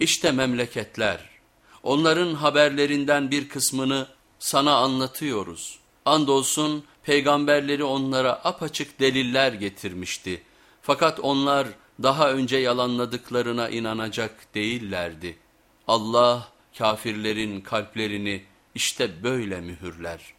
İşte memleketler, onların haberlerinden bir kısmını sana anlatıyoruz. Andolsun peygamberleri onlara apaçık deliller getirmişti. Fakat onlar daha önce yalanladıklarına inanacak değillerdi. Allah kafirlerin kalplerini işte böyle mühürler.''